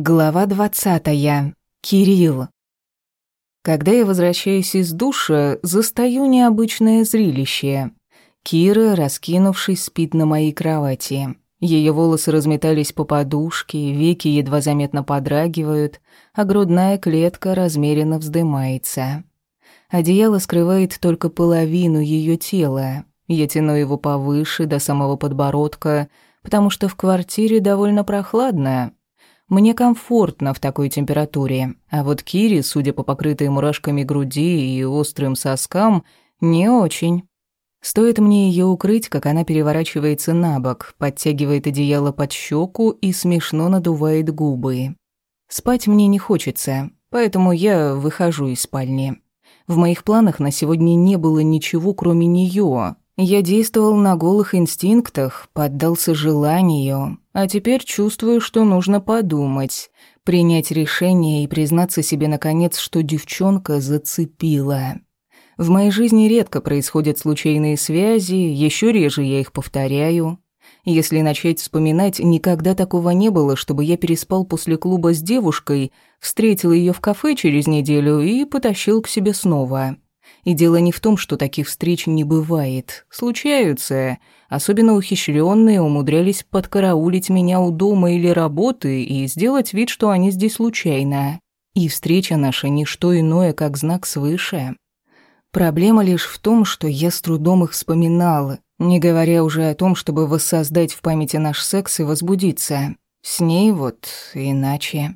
Глава 20. Кирилл. Когда я возвращаюсь из душа, застаю необычное зрелище. Кира, раскинувшись, спит на моей кровати. Ее волосы разметались по подушке, веки едва заметно подрагивают, а грудная клетка размеренно вздымается. Одеяло скрывает только половину ее тела. Я тяну его повыше, до самого подбородка, потому что в квартире довольно прохладно, мне комфортно в такой температуре, а вот Кире, судя по покрытой мурашками груди и острым соскам, не очень. Стоит мне ее укрыть, как она переворачивается на бок, подтягивает одеяло под щеку и смешно надувает губы. Спать мне не хочется, поэтому я выхожу из спальни. В моих планах на сегодня не было ничего, кроме нее, я действовал на голых инстинктах, поддался желанию, а теперь чувствую, что нужно подумать, принять решение и признаться себе наконец, что девчонка зацепила. В моей жизни редко происходят случайные связи, еще реже я их повторяю. Если начать вспоминать, никогда такого не было, чтобы я переспал после клуба с девушкой, встретил ее в кафе через неделю и потащил к себе снова. И дело не в том, что таких встреч не бывает. Случаются. Особенно ухищренные умудрялись подкараулить меня у дома или работы и сделать вид, что они здесь случайно. И встреча наша не что иное, как знак свыше. Проблема лишь в том, что я с трудом их вспоминала, не говоря уже о том, чтобы воссоздать в памяти наш секс и возбудиться. С ней вот иначе.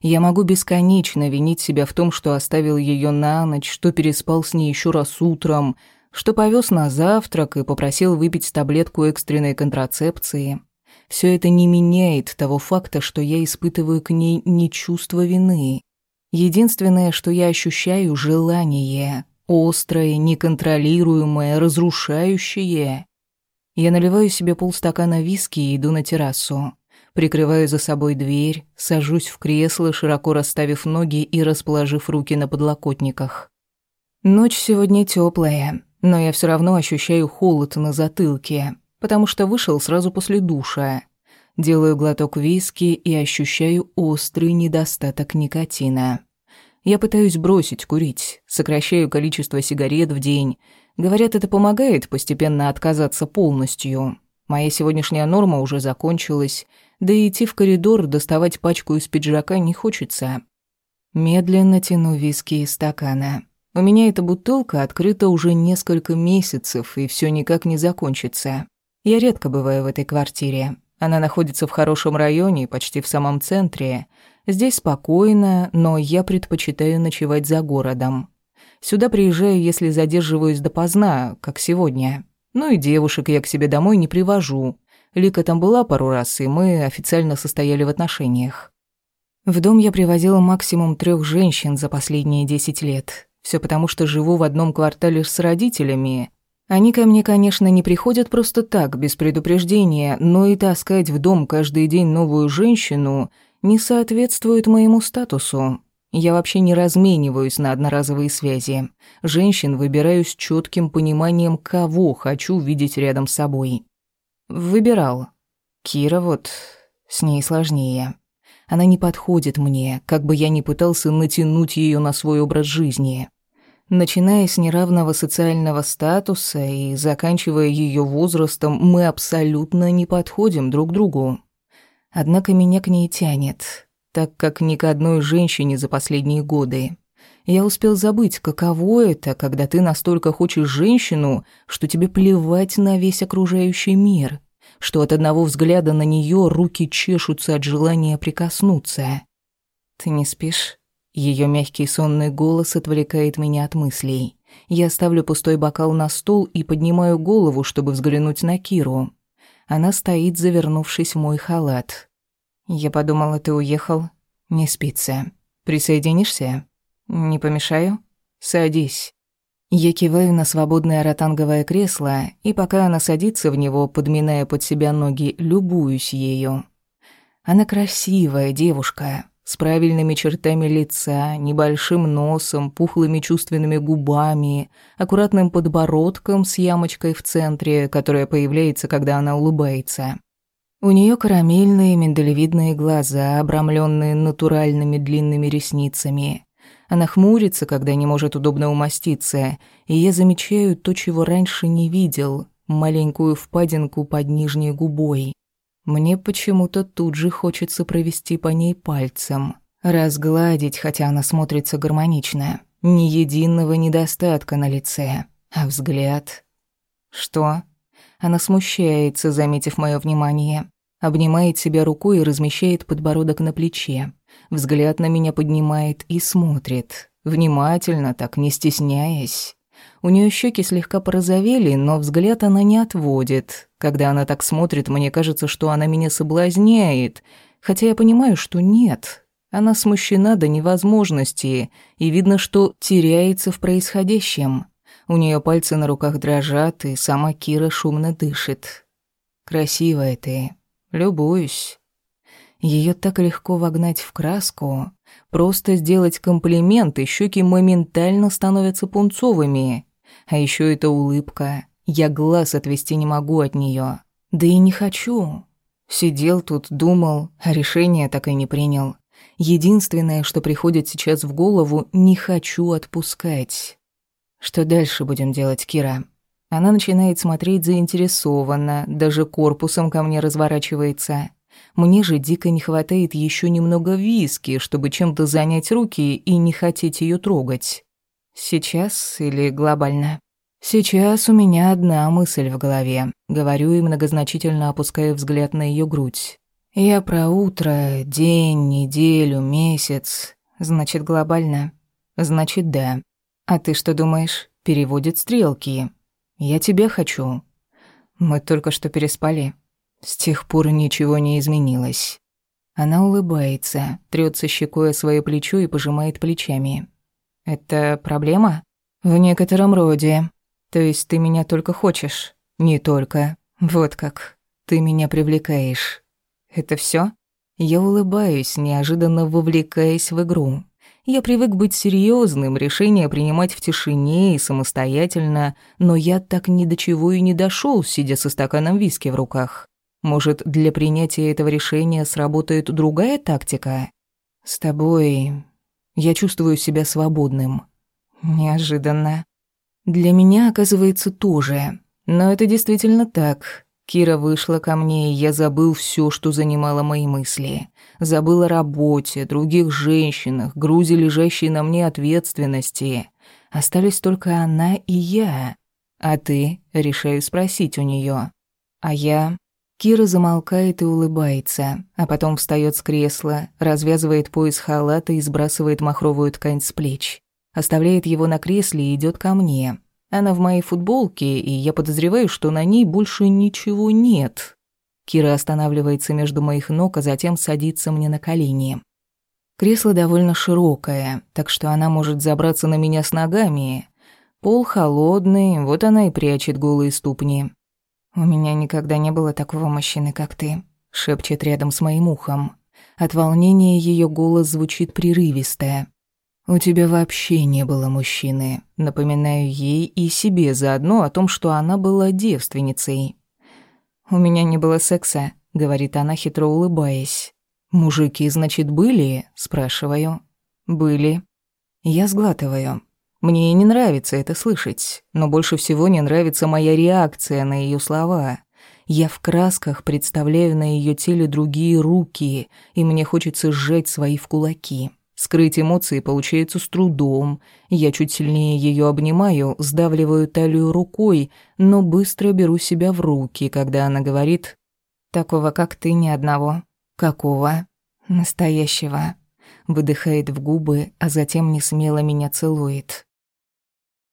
Я могу бесконечно винить себя в том, что оставил ее на ночь, что переспал с ней еще раз утром, что повез на завтрак и попросил выпить таблетку экстренной контрацепции. Все это не меняет того факта, что я испытываю к ней не чувство вины. Единственное, что я ощущаю – желание. Острое, неконтролируемое, разрушающее. Я наливаю себе полстакана виски и иду на террасу. Прикрываю за собой дверь, сажусь в кресло, широко расставив ноги и расположив руки на подлокотниках. Ночь сегодня теплая, но я все равно ощущаю холод на затылке, потому что вышел сразу после душа. Делаю глоток виски и ощущаю острый недостаток никотина. Я пытаюсь бросить курить, сокращаю количество сигарет в день. Говорят, это помогает постепенно отказаться полностью. Моя сегодняшняя норма уже закончилась — да и идти в коридор доставать пачку из пиджака не хочется. Медленно тяну виски из стакана. У меня эта бутылка открыта уже несколько месяцев, и все никак не закончится. Я редко бываю в этой квартире. Она находится в хорошем районе, почти в самом центре. Здесь спокойно, но я предпочитаю ночевать за городом. Сюда приезжаю, если задерживаюсь допоздна, как сегодня. Ну и девушек я к себе домой не привожу. Лика там была пару раз, и мы официально состояли в отношениях. В дом я привозила максимум трех женщин за последние десять лет. Все потому, что живу в одном квартале с родителями. Они ко мне, конечно, не приходят просто так, без предупреждения, но и таскать в дом каждый день новую женщину не соответствует моему статусу. Я вообще не размениваюсь на одноразовые связи. Женщин выбираю с четким пониманием, кого хочу видеть рядом с собой. Выбирал. Кира вот, с ней сложнее. Она не подходит мне, как бы я ни пытался натянуть ее на свой образ жизни. Начиная с неравного социального статуса и заканчивая ее возрастом, мы абсолютно не подходим друг другу. Однако меня к ней тянет, так как ни к одной женщине за последние годы. Я успел забыть, каково это, когда ты настолько хочешь женщину, что тебе плевать на весь окружающий мир, что от одного взгляда на нее руки чешутся от желания прикоснуться. Ты не спишь? Ее мягкий сонный голос отвлекает меня от мыслей. Я ставлю пустой бокал на стол и поднимаю голову, чтобы взглянуть на Киру. Она стоит, завернувшись в мой халат. Я подумала, ты уехал. Не спится. Присоединишься? Не помешаю? Садись». Я киваю на свободное ротанговое кресло, и пока она садится в него, подминая под себя ноги, любуюсь ею. Она красивая девушка, с правильными чертами лица, небольшим носом, пухлыми чувственными губами, аккуратным подбородком с ямочкой в центре, которая появляется, когда она улыбается. У нее карамельные миндалевидные глаза, обрамленные натуральными длинными ресницами. Она хмурится, когда не может удобно умоститься, и я замечаю то, чего раньше не видел — маленькую впадинку под нижней губой. Мне почему-то тут же хочется провести по ней пальцем. Разгладить, хотя она смотрится гармонично. Ни единого недостатка на лице. А взгляд... Что? Она смущается, заметив мое внимание обнимает себя рукой и размещает подбородок на плече. Взгляд на меня поднимает и смотрит. Внимательно, так не стесняясь. У нее щеки слегка порозовели, но взгляд она не отводит. Когда она так смотрит, мне кажется, что она меня соблазняет. Хотя я понимаю, что нет. Она смущена до невозможности, и видно, что теряется в происходящем. У нее пальцы на руках дрожат, и сама Кира шумно дышит. «Красивая ты», Любуюсь. Ее так легко вогнать в краску. Просто сделать комплимент, и щеки моментально становятся пунцовыми. А еще эта улыбка. Я глаз отвести не могу от нее. Да и не хочу. Сидел тут, думал, а решение так и не принял. Единственное, что приходит сейчас в голову, не хочу отпускать. Что дальше будем делать, Кира? Она начинает смотреть заинтересованно, даже корпусом ко мне разворачивается. Мне же дико не хватает еще немного виски, чтобы чем-то занять руки и не хотеть ее трогать. Сейчас или глобально? Сейчас у меня одна мысль в голове. Говорю и многозначительно опускаю взгляд на ее грудь. Я про утро, день, неделю, месяц. Значит, глобально? Значит, да. А ты что думаешь? Переводит стрелки. Я тебя хочу. Мы только что переспали. С тех пор ничего не изменилось. Она улыбается, трется щекой о свое плечо и пожимает плечами. Это проблема? В некотором роде. То есть ты меня только хочешь? Не только. Вот как. Ты меня привлекаешь. Это все? Я улыбаюсь, неожиданно вовлекаясь в игру. Я привык быть серьезным, решение принимать в тишине и самостоятельно, но я так ни до чего и не дошел, сидя со стаканом виски в руках. Может, для принятия этого решения сработает другая тактика? С тобой я чувствую себя свободным. Неожиданно. Для меня, оказывается, тоже. Но это действительно так. Кира вышла ко мне, и я забыл все, что занимало мои мысли. Забыл о работе, других женщинах, грузе, лежащей на мне ответственности. Остались только она и я. А ты? Решаю спросить у нее. А я? Кира замолкает и улыбается, а потом встает с кресла, развязывает пояс халата и сбрасывает махровую ткань с плеч. Оставляет его на кресле и идет ко мне, она в моей футболке, и я подозреваю, что на ней больше ничего нет. Кира останавливается между моих ног, а затем садится мне на колени. Кресло довольно широкое, так что она может забраться на меня с ногами. Пол холодный, вот она и прячет голые ступни. «У меня никогда не было такого мужчины, как ты», — шепчет рядом с моим ухом. От волнения ее голос звучит прерывисто. У тебя вообще не было мужчины. Напоминаю ей и себе заодно о том, что она была девственницей. У меня не было секса, говорит она, хитро улыбаясь. Мужики, значит, были? спрашиваю. Были. Я сглатываю. Мне не нравится это слышать, но больше всего не нравится моя реакция на ее слова. Я в красках представляю на ее теле другие руки, и мне хочется сжать свои в кулаки. Скрыть эмоции получается с трудом. Я чуть сильнее ее обнимаю, сдавливаю талию рукой, но быстро беру себя в руки, когда она говорит «Такого, как ты, ни одного». «Какого?» «Настоящего». Выдыхает в губы, а затем несмело меня целует.